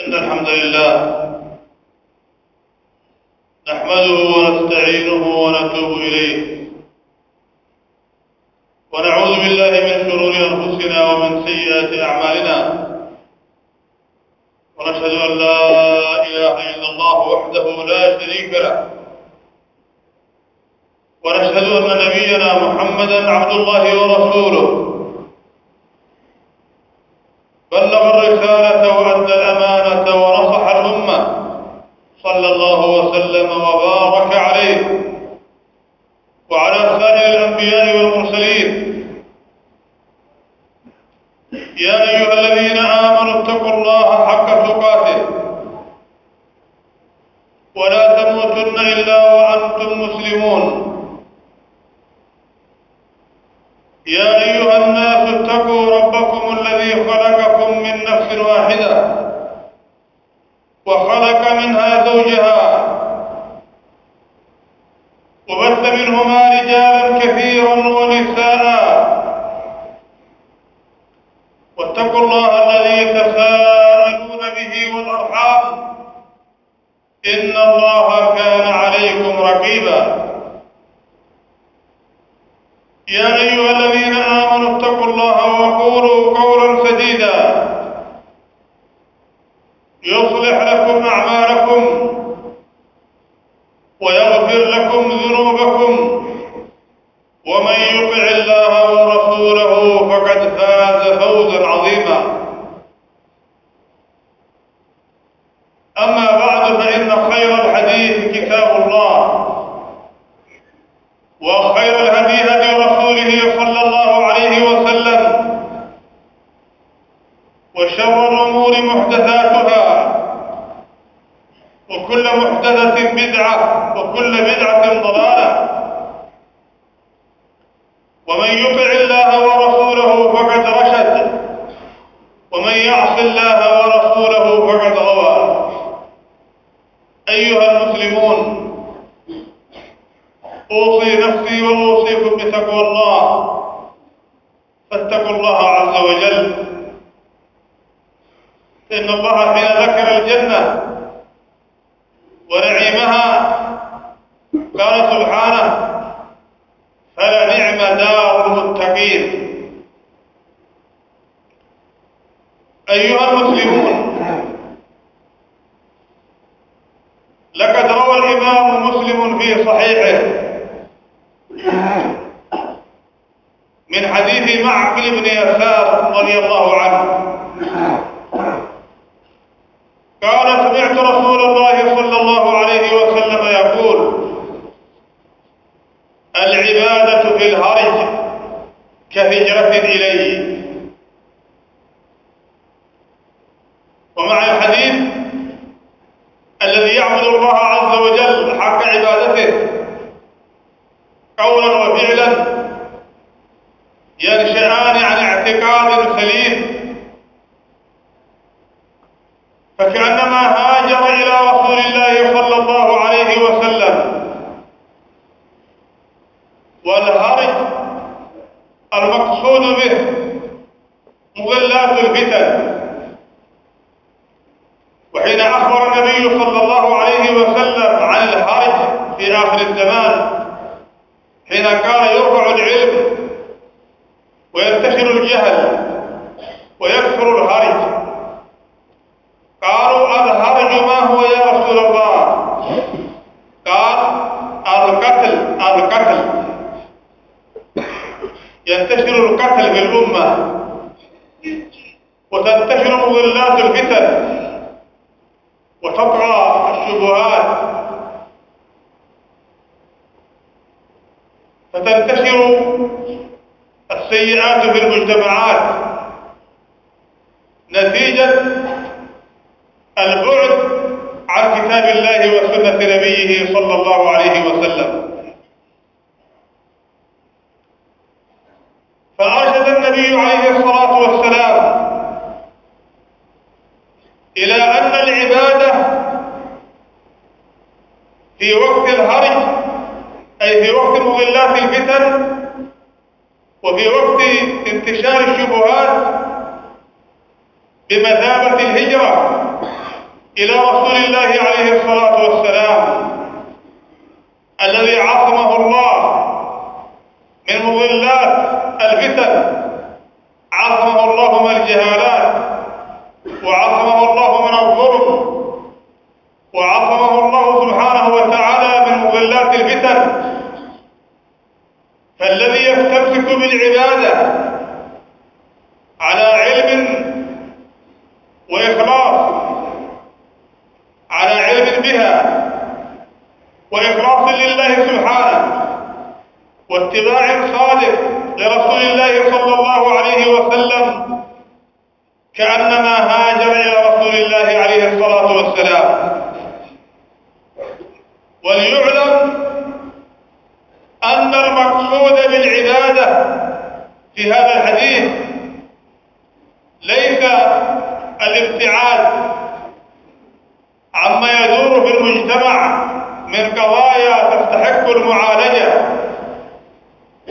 إن الحمد لله نحمده ونستعينه ونتوب إليه ونعوذ بالله من شرور أنفسنا ومن سيئات أعمالنا ونشهد أن لا إله إلا الله وحده لا شريك له ونشهد أن نبينا محمدا عبد الله ورسوله بلغ الرسالة وأدى الأمانة ونصح الأمة. صلى الله وسلم وبارك عليه. وعلى سائر الأنبياء والمرسلين. يا أيها الذين آمنوا اتقوا الله حق تقاته. ولا تموتن إلا وأنتم مسلمون. يا أيها الناس اتقوا واحدة. وخلق منها زوجها. وبث منهما رجالا كثيرا ونساء. واتقوا الله الذي تساءلون به والأرحام. إن الله 可以吧 قال سبحانه فلنعم دار المتقين. أيها المسلمون لقد روى الإمام مسلم في صحيحه من حديث معقل بن يسار رضي الله عنه. قال سمعت رسول الله صلى الله عليه وسلم يقول العبادة في الهرج كهجرة إليه. ومع الحديث الذي يعبد الله عز وجل حق عبادته قولا وفعلا. ينشآن عن اعتقاد سليم فكأنما هاجر إلى رسول الله صلى الله عليه وسلم والهرج المقصود به مضلات الفتن وحين أخبر النبي صلى الله عليه وسلم عن الهرج في آخر الزمان حين كان يرفع العلم وينتشر الجهل ويكثر الهرج قالوا الهرج ما هو يا رسول الله قال القتل القتل ينتشر القتل في الأمة وتنتشر مضلات الفتن وتطغى الشبهات فتنتشر السيئات في المجتمعات. نتيجة البعد عن كتاب الله وسنة نبيه صلى الله عليه وسلم فأرشد النبي عليه الصلاة والسلام إلى أن العبادة في وقت الهرج أي في وقت مضلات الفتن وفي وقت انتشار الشبهات بمثابة الهجرة إلى رسول الله عليه الصلاة والسلام الذي عصمه الله من مضلات الفتن. عصمه الله من الجهالات وعصمه الله من الظلم وعصمه الله سبحانه وتعالى من مضلات الفتن. فالذي يستمسك بالعبادة على علم وإخلاص على علم بها وإخلاص لله سبحانه واتباع صادق لرسول الله صلى الله عليه وسلم كأنما هاجر إلى رسول الله عليه الصلاة والسلام. وليعلم أن المقصود بالعبادة في هذا الحديث ليس الابتعاد عما يدور في المجتمع من قضايا تستحق المعالجة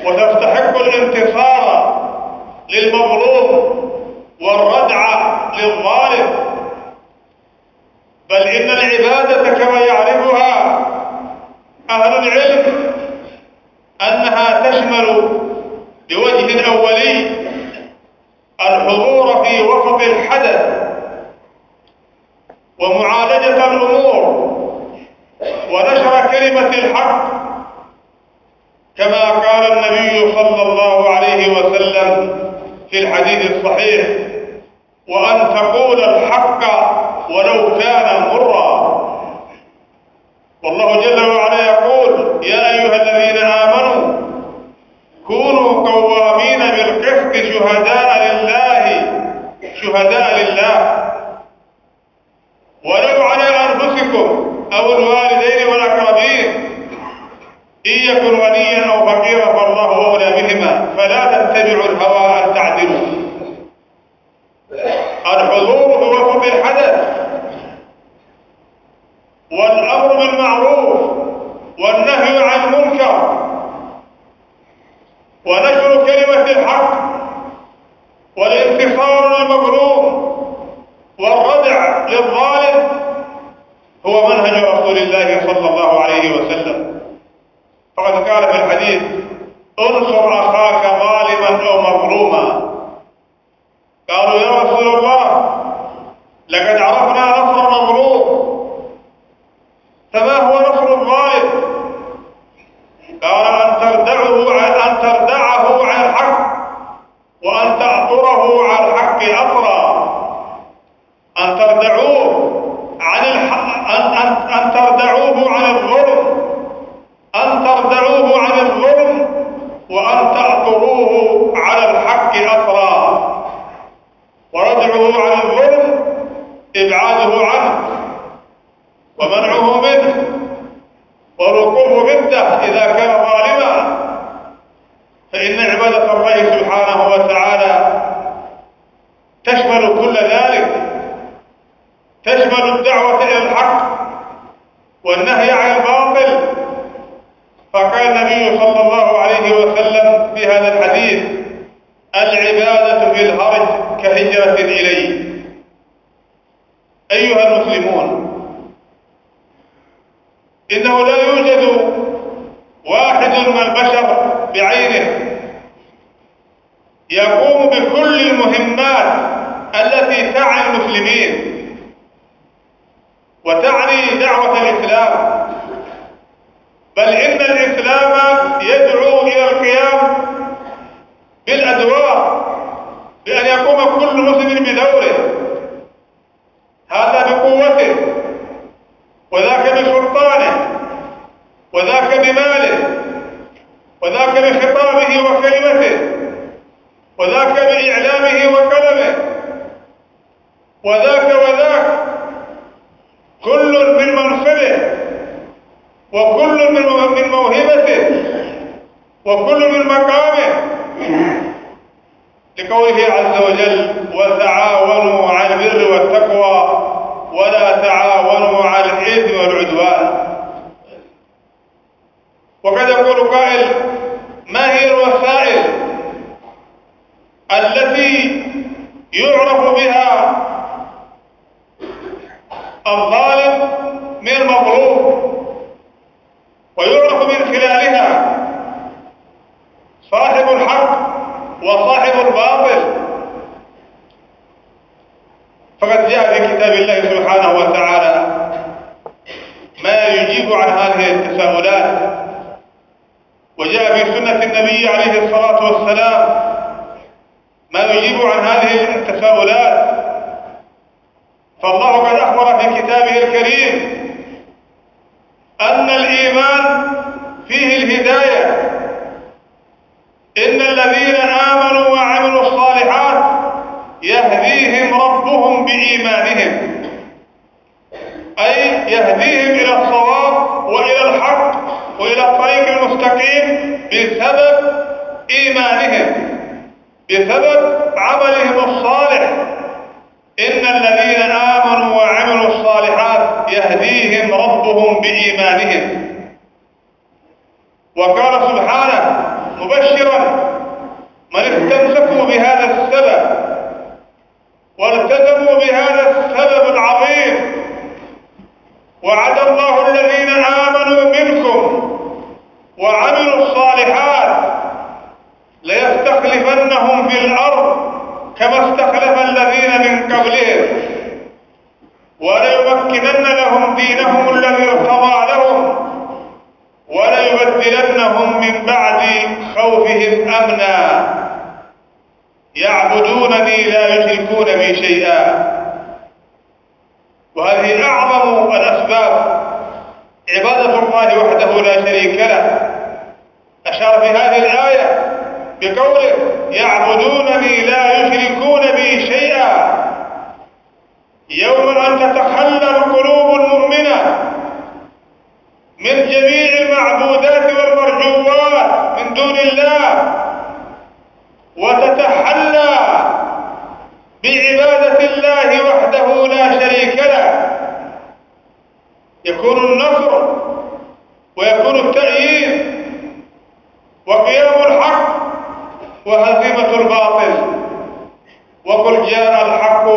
وتستحق الانتصار للمظلوم والردع للظالم. بل إن العبادة كما يعرفها أهل العلم أنها تشمل بوجه أولي الحضور في وسط الحدث ومعالجة الأمور ونشر كلمة الحق كما قال النبي صلى الله عليه وسلم في الحديث الصحيح وأن تقول الحق ولو كان مرا. والله جل وعلا يقول يا أيها الذين آمنوا بالقسط شهداء لله شهداء لله. ولو على أنفسكم أو الوالدين والأقربين إن يكن غنيا أو فقيرا فالله أولى بهما. فلا تتبعوا الهوى أن تعدلوا. الحضور في وسط الحدث والأمر بالمعروف والنهي عن المنكر. ونشر كلمة الحق والانتصار للمظلوم والردع للظالم هو منهج رسول الله صلى الله عليه وسلم. فقد قال في الحديث انصر أخاك ظالما أو مظلوما. قالوا يا رسول الله لقد عرفنا نصر المظلوم فما هو نصر الظالم قال ان تردعه عن ان تردعه عن الحق وان تعطره عن الحق اطرا ان تردعوه عن الحق أن, أن, أن تردعوه عن الظلم أن تردعوه عن الظلم وأن تعطروه على الحق أطرا وردعه عن الظلم إبعاده عنه ومنعه منه والوقوف ضده إذا كان ظالما فإن عبادة الله سبحانه وتعالى تشمل كل ذلك تشمل الدعوة إلى الحق والنهي عن الباطل فقال النبي صلى الله عليه وسلم في هذا الحديث العبادة في كهجرة إليه. أيها المسلمون إنه لا يوجد واحد من البشر بعينه يقوم بكل المهمات التي تعني المسلمين وتعني دعوة الإسلام. بل إن الإسلام يدعو إلى القيام بالأدوار بأن يقوم كل مسلم بدوره. هذا بقوته وذاك بسلطانه وذاك بماله وذاك بخطابه وكلمته وذاك بإعلامه وقلمه وذاك وذاك. كل من منصبه وكل من موهبته وكل من مقامه. لقوله عز وجل وتعاونوا على البر والتقوى ولا تعاونوا على الإثم والعدوان. وقد يقول قائل ما هي الوسائل التي يعرف بها الظالم من المظلوم ويعرف من خلالها صاحب الحق وصاحب الباطل. فقد جاء في كتاب الله سبحانه وتعالى ما يجيب عن هذه التساؤلات. وجاء في سنة النبي عليه الصلاة والسلام ما يجيب عن هذه التساؤلات. فالله قد أخبر في كتابه الكريم أن الإيمان فيه الهداية. إن الذين آمنوا وعملوا الصالحات يهديهم ربهم بإيمانهم أي يهديهم إلى الصواب وإلى الحق وإلى الطريق المستقيم بسبب إيمانهم بسبب عملهم الصالح. إن الذين آمنوا وعملوا الصالحات يهديهم ربهم بإيمانهم. وقال سبحانه مبشرا من استمسكوا بهذا السبب والتزموا بهذا السبب العظيم وعد الله الذين آمنوا منكم وعملوا الصالحات ليستخلفنهم في الأرض كما استخلف الذين من قبلهم وليمكنن لهم دينهم الذي ارتضى لهم وليبدلنهم من بعد خوفهم أمنا. يعبدونني لا يشركون بي شيئا. وهذه أعظم الأسباب. عبادة الله وحده لا شريك له. أشار في هذه الآية بقوله يعبدونني لا يشركون بي شيئا. يوم أن تتخلى القلوب المؤمنة من جميع المعبودات والمرجوات من دون الله. وتتحلى بعبادة الله وحده لا شريك له. يكون النصر ويكون التأييد وقيام الحق وهزيمة الباطل. وقل جاء الحق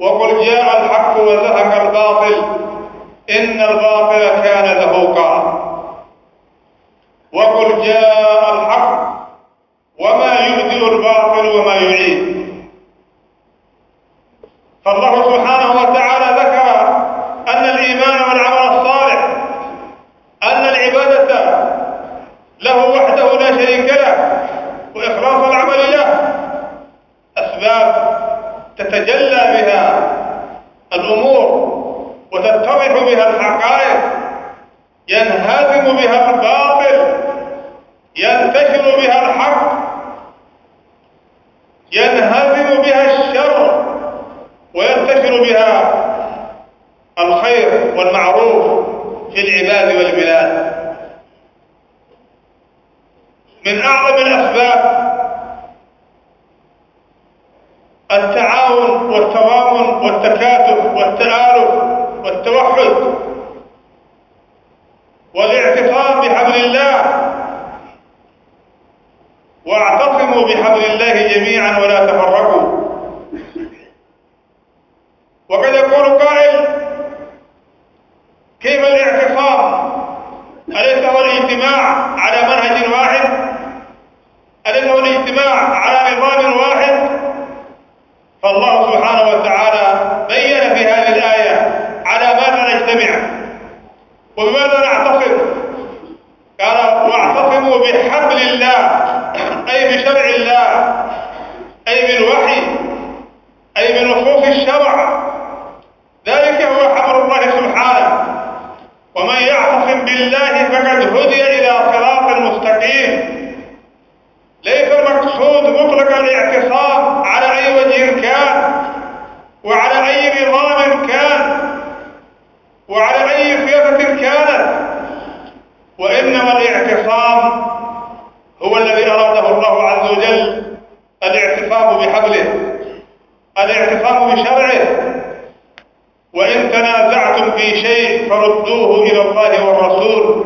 وقل جاء الحق وزهق الباطل. إن الباطل كان زهوقا وقل جاء الحق وما يبدئ الباطل وما يعيد. فالله سبحانه وتعالى ذكر أن الإيمان والعمل الصالح أن العبادة له وحده لا شريك له وإخلاص العمل له. أسباب تتجلى بها الأمور. وتتضح بها الحقائق ينهزم بها الباطل ينتشر بها الحق ينهزم بها الشر وينتشر بها الخير والمعروف في العباد والبلاد. من أعظم الأسباب التعاون والتضامن والتكاتف والتآلف والتوحد والاعتصام بحبل الله. واعتصموا بحبل الله جميعا ولا تفرقوا. وقد يقول قائل أراده الله عز وجل الاعتصام بحبله الاعتصام بشرعه. وإن تنازعتم في شيء فردوه إلى الله والرسول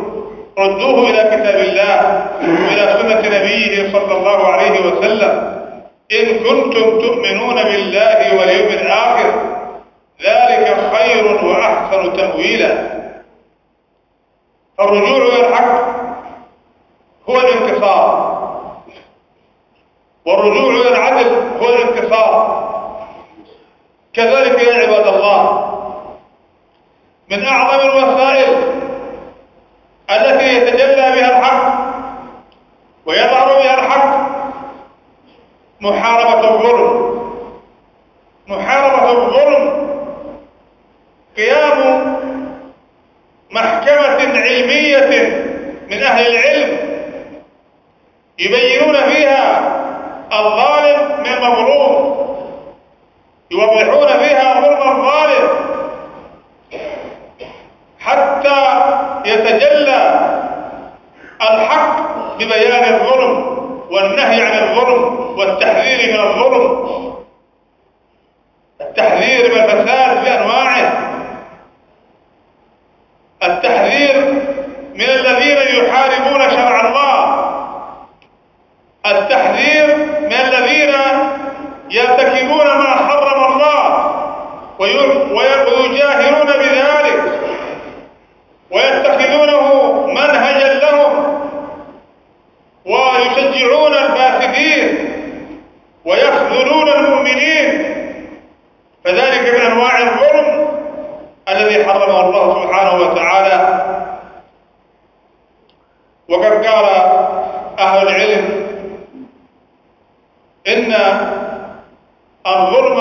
ردوه إلى كتاب الله وإلى سنة نبيه صلى الله عليه وسلم. إن كنتم تؤمنون بالله واليوم الآخر ذلك خير وأحسن تأويلا. فالرجوع إلى الحق هو الانتصار. والرجوع إلى العدل هو الانتصار كذلك يا عباد الله من أعظم الوسائل التي يتجلى بها الحق ويظهر بها الحق محاربة الظلم. محاربة الظلم قيام محكمة علمية من أهل العلم يبينون فيها الظالم من المظلوم يوضحون فيها ظلم الظالم. حتى يتجلى الحق ببيان الظلم والنهي عن الظلم والتحذير من الظلم. التحذير من الفساد بأنواعه. التحذير من الذين يحاربون شرع الله التحذير من الذين يرتكبون ما حرم الله ويجاهرون بذلك ويتخذونه منهجا لهم ويشجعون الفاسدين ويخذلون المؤمنين فذلك من انواع الظلم الذي حرمه الله سبحانه وتعالى وقد قال أهل العلم ان الظلم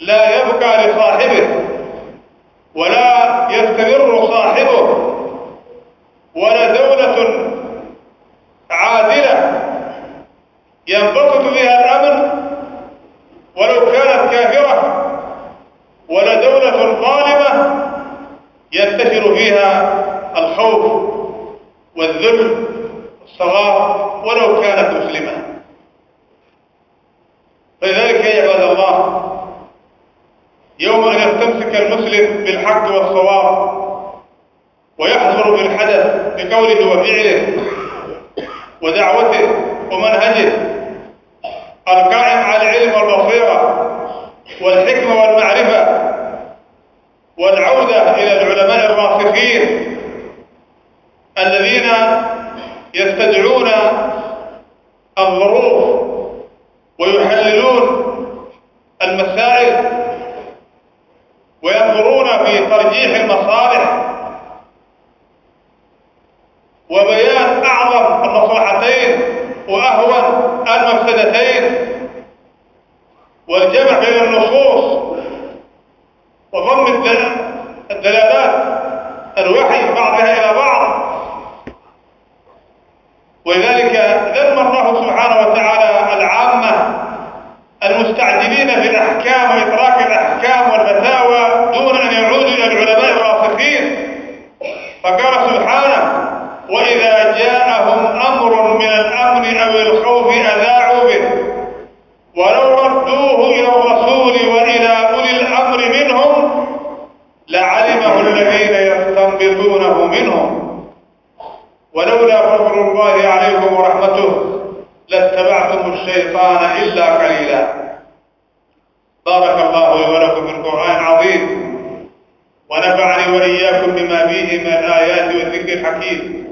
لا يبقى لصاحبه ولا يستمر صاحبه ولا دولة عادلة ينبسط بها الأمن ولو كانت كافرة ولا دولة ظالمة ينتشر فيها الخوف والذل والصغار ولو كانت مسلمة فلذلك يا عباد الله يستمسك المسلم بالحق والصواب ويحضر في الحدث بقوله وفعله ودعوته ومنهجه. القائم على العلم والبصيرة والحكمة والمعرفة والعودة إلى العلماء الراسخين الذين يستدعون الظروف ويحللون المسائل وينظرون في ترجيح المصالح. وبيان أعظم المصلحتين وأهون المفسدتين. والجمع بين النصوص وضم الدلالات الوحي بعضها إلى بعض. ولذلك ذم الله سبحانه وتعالى العامة المستعجلين في الأحكام وإطراق الأحكام والفتاوى العلماء الراسخين فقال سبحانه وإذا جاءهم أمر من الأمن أو الخوف أذاعوا به ولو ردوه إلى الرسول وإلى أولي الأمر منهم لعلمه الذين يستنبطونه منهم. ولولا فضل الله عليكم ورحمته لاتبعتم الشيطان إلا قليلا. بارك الله لي ولكم في القرآن العظيم. ونفعني وإياكم بما فيه من الآيات والذكر الحكيم.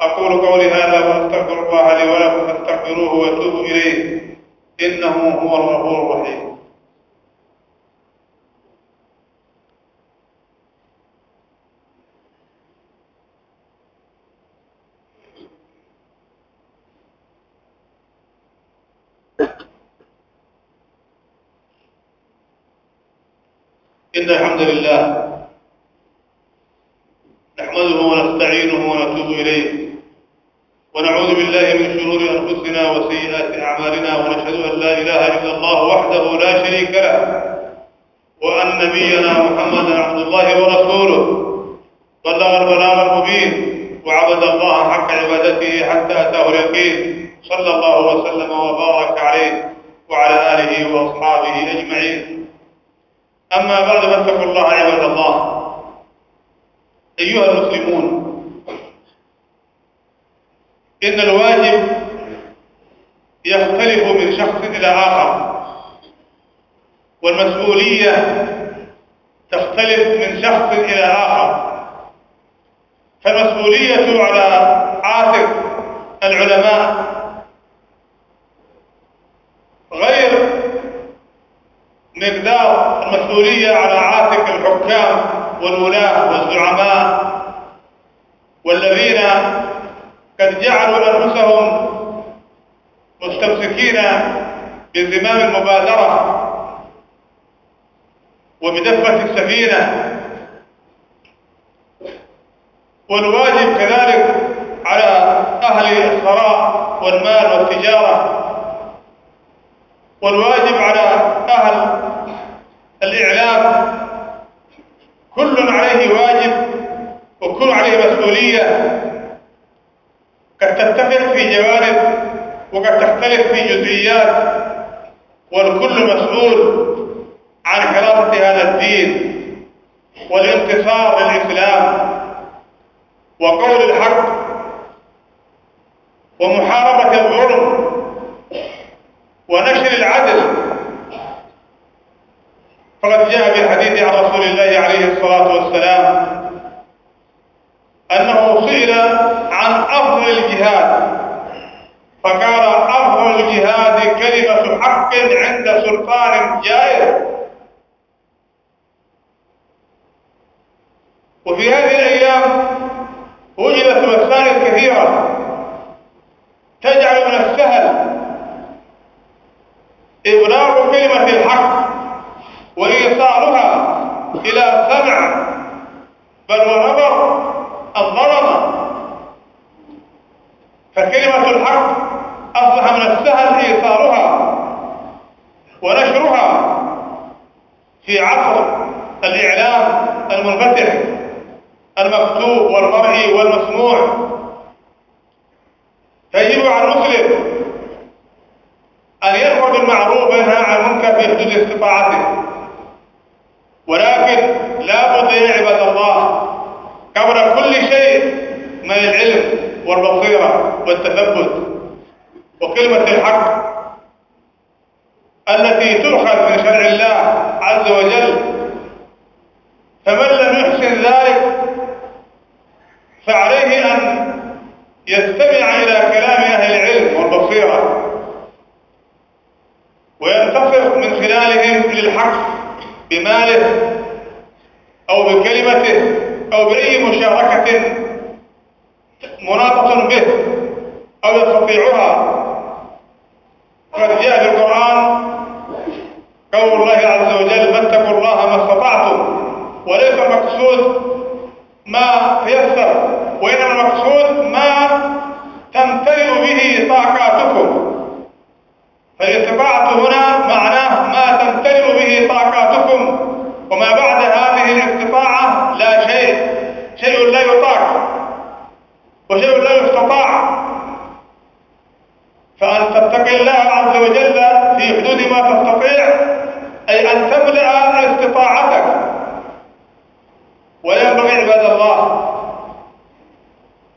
أقول قولي هذا وأستغفر الله لي ولكم فاستغفروه واتوبوا إليه. إنه هو الغفور الرحيم. إن الحمد لله نحمده ونستعينه إليه. ونعوذ بالله من شرور أنفسنا وسيئات أعمالنا ونشهد أن لا إله إلا الله وحده لا شريك له وأن نبينا محمدا عبد الله ورسوله بلغ البلاغ المبين وعبد الله حق عبادته حتى أتاه اليقين صلى الله وسلم وبارك عليه وعلى آله وأصحابه أجمعين. أما بعد فاتقوا الله عباد الله. أيها المسلمون إن الواجب يختلف من شخص إلى آخر والمسؤولية تختلف من شخص إلى آخر. فالمسؤولية على عاتق العلماء غير مقدار المسؤولية على عاتق الحكام والولاة والزعماء والذين قد جعلوا أنفسهم مستمسكين بزمام المبادرة وبدفة السفينة. والواجب كذلك على أهل الثراء والمال والتجارة. والواجب على أهل الإعلام. كل عليه واجب وكل عليه مسؤولية. تتفق في جوانب وقد تختلف في جزئيات والكل مسؤول عن حراسة هذا الدين والانتصار للإسلام وقول الحق ومحاربة الظلم ونشر العدل. فقد جاء في الحديث عن رسول الله عليه الصلاة والسلام أنه سئل عن أفضل الجهاد. فقال أفضل الجهاد كلمة حق عند سلطان جائر. وفي هذه الأيام وجدت وسائل كثيرة تجعل من السهل إبلاغ كلمة الحق وإيصالها إلى سمع بل ونظر فكلمة الحق أصبح من السهل إيصالها ونشرها في عصر الإعلام المنفتح المكتوب والمرئي والمسموع. فيجب على المسلم أن يأمر بالمعروف وينهى عن المنكر في حدود استطاعته. ولكن لا بد يا عباد الله قبل كل شيء من العلم. والبصيرة والتثبت وكلمة الحق التي تؤخذ من شرع الله عز وجل فمن لم يحسن ذلك فعليه أن يستمع إلى كلام أهل العلم والبصيرة وينتصر من خلالهم للحق بماله أو بكلمته أو بأي مشاركة مناطة به أو يستطيعها. قد جاء في القرآن قول الله عز وجل فاتقوا الله ما استطعتم وليس المقصود ما تيسر وإنما المقصود ما تمتلئ به طاقاتكم. فالاستطاعة هنا معناه ما تمتلئ به طاقاتكم وما بعد هذه الاستطاعة لا شيء شيء لا يطاق. يستطاع فأن تتقي الله عز وجل في حدود ما تستطيع أي أن تملأ استطاعتك. وينبغي عباد الله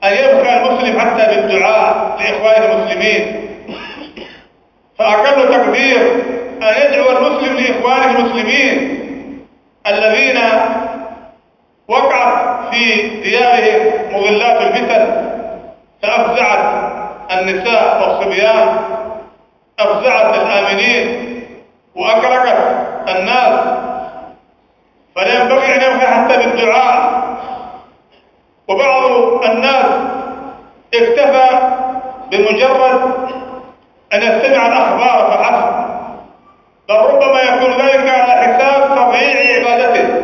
أن يبقى المسلم حتى بالدعاء لإخوان المسلمين. فأقل تقدير أن يدعو المسلم لإخوانه المسلمين الذين وقعت في ديارهم مضلات الفتن فأفزعت النساء والصبيان أفزعت الآمنين وأقلقت الناس. فلا ينبغي أن يبقى حتى بالدعاء. وبعض الناس اكتفى بمجرد أن يستمع الأخبار فحسب. بل ربما يكون ذلك على حساب تضييع عبادته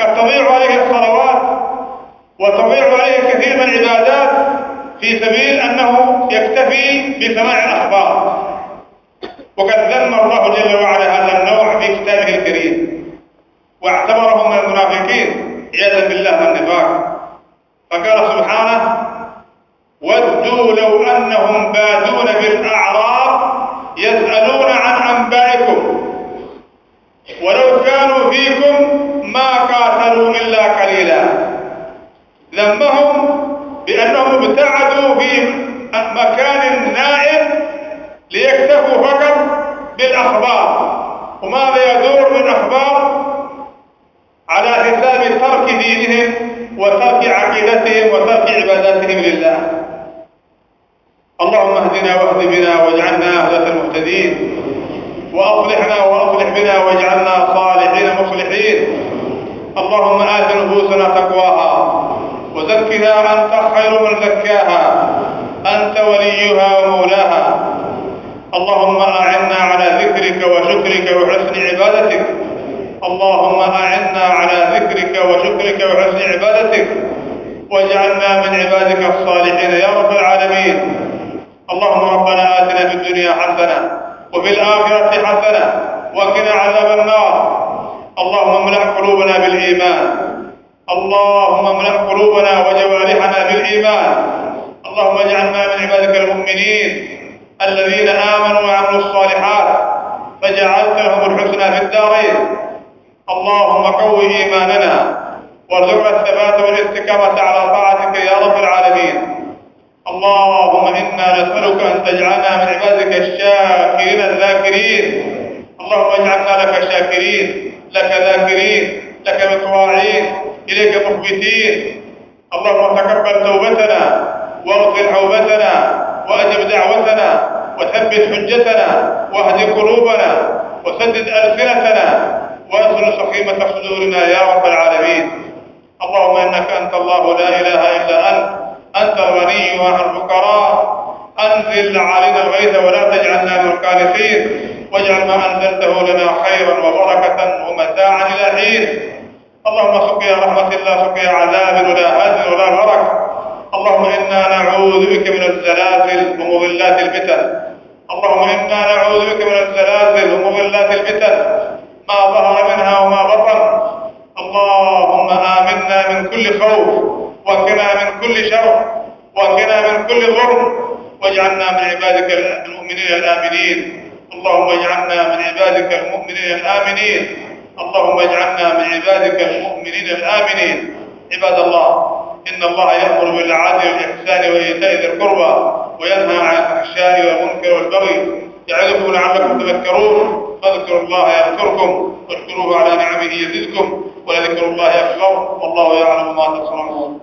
قد تضيع عليه الصلوات وتضيع عليه كثير من العبادات. في سبيل أنه يكتفي بسماع الأخبار. وقد ذم الله جل وعلا هذا النوع في كتابه الكريم. واعتبرهم من المنافقين عياذا بالله من النفاق فقال سبحانه ودوا لو أنهم بادون بالأعراب يسألون عن أنبائكم. ولو كانوا فيكم ما قاتلوا إلا قليلا. ذمهم بأنهم ابتعدوا في مكان نائم ليكتفوا فقط بالأخبار. وماذا يدور من أخبار؟ على حساب ترك دينهم وترك عقيدتهم وترك عباداتهم لله. اللهم اهدنا واهد بنا واجعلنا أهلة المهتدين. وأصلحنا وأصلح بنا واجعلنا صالحين مصلحين. اللهم آت نفوسنا تقواها. وزكها أنت خير من زكاها أنت وليها ومولاها. اللهم أعنا على ذكرك وشكرك وحسن عبادتك. اللهم أعنا على ذكرك وشكرك وحسن عبادتك. واجعلنا من عبادك الصالحين يا رب العالمين. اللهم ربنا آتنا في الدنيا حسنة وفي الآخرة حسنة وقنا عذاب النار. اللهم املأ قلوبنا بالإيمان. اللهم املأ قلوبنا وجوارحنا بالإيمان. اللهم اجعلنا من عبادك المؤمنين الذين آمنوا وعملوا الصالحات فجعلت لهم الحسنى في الدارين. اللهم قو إيماننا وارزقنا الثبات والاستقامة على طاعتك يا رب العالمين. اللهم إنا نسألك أن تجعلنا من عبادك الشاكرين الذاكرين. اللهم اجعلنا لك شاكرين لك ذاكرين. لك مطواعين إليك مخبتين. اللهم تقبل توبتنا واغفر حوبتنا وأجب دعوتنا وثبت حجتنا واهد قلوبنا وسدد ألسنتنا وأسر سخيمة صدورنا يا رب العالمين. اللهم إنك أنت الله لا إله إلا أنت أنت الغني ونحن الفقراء. أنزل علينا الغيث ولا تجعلنا من القانطين واجعل ما أنزلته لنا خيرا وبركة ومتاعا إلى حين. اللهم سقيا رحمة الله سقيا عذاب ولا هزل ولا غرق. اللهم إنا نعوذ بك من الزلازل ومضلات الفتن. اللهم إنا نعوذ بك من الزلازل ومضلات الفتن. ما ظهر منها وما بطن. اللهم آمنا من كل خوف وقنا من كل شر وقنا من كل ظلم. واجعلنا من عبادك المؤمنين الآمنين. اللهم اجعلنا من عبادك المؤمنين الآمنين. اللهم اجعلنا من عبادك المؤمنين الآمنين. عباد الله إن الله يأمر بالعدل والإحسان وإيتاء ذي القربى وينهى عن الفحشاء والمنكر والبغي يعظكم لعلكم تذكرون. فاذكروا الله يذكركم واشكروه على نعمه يزدكم ولذكر الله أكبر. والله يعلم ما تصنعون.